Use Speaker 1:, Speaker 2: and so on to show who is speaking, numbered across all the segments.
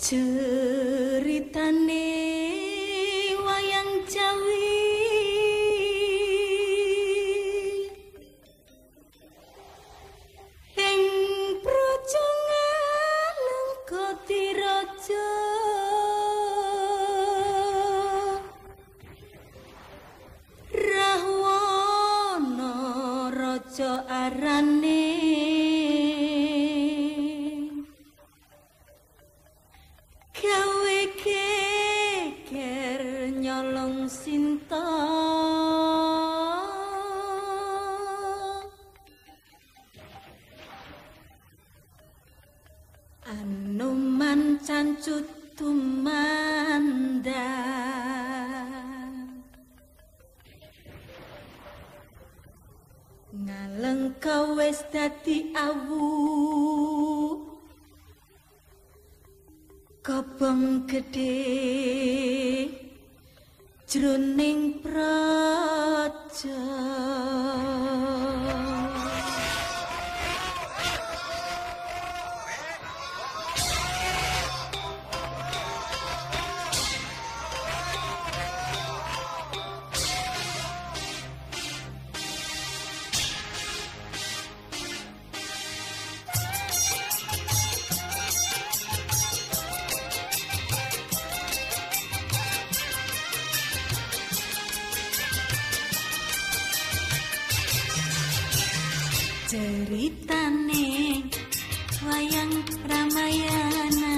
Speaker 1: ceritane wayang jawi. Ing projongan lengkoti raja rahwana raja arane sinta Anoman cancut tumanda. Ngaleng kawes dadi awu. Kobong gede jroning praja ceritane wayang ramayana.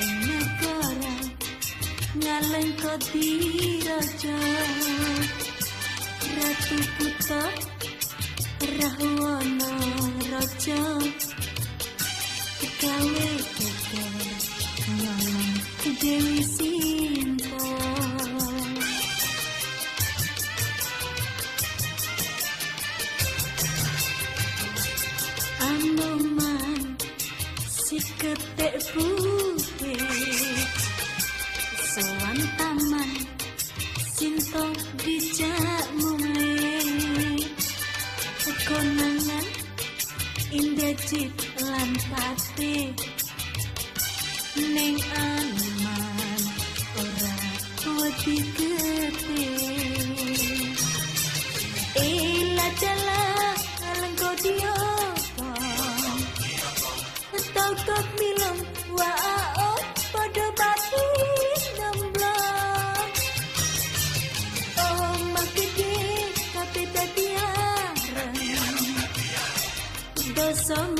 Speaker 1: Ing negara ngaleng kodi raja ratu puta rahwana raja. Gawe geger nyolong dewi si ketek putih Soan taman Sinto dijak mulai Konangan Indah cip lan pati Neng Anoman Ora wedi getih Dosa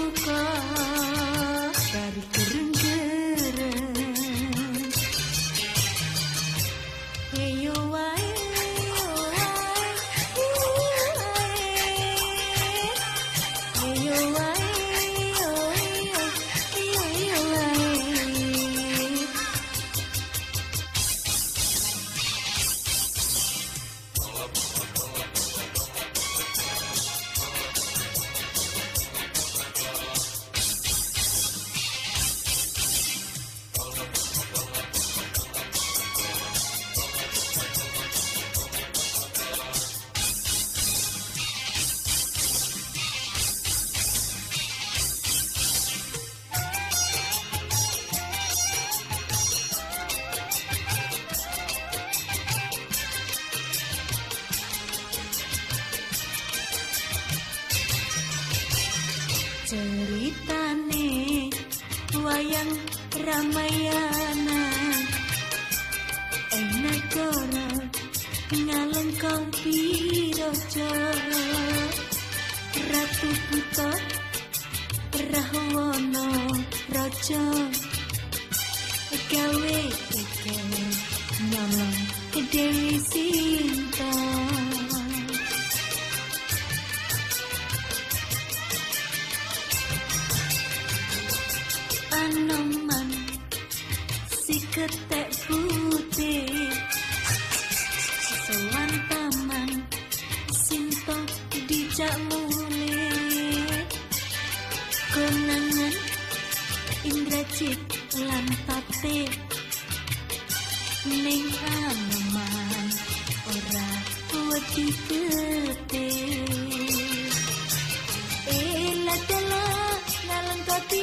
Speaker 1: ceritane wayang ramayana. Ing negara ngaleng kang piraja. Ratu puta rahwana raja. Gawe geger nyolong dewi Anoman si ketek putih. Soan taman Sinto dijak mulai Konangan Indrajit lan pate Ning Anoman Ora wedi getih Ela dala nalengkoti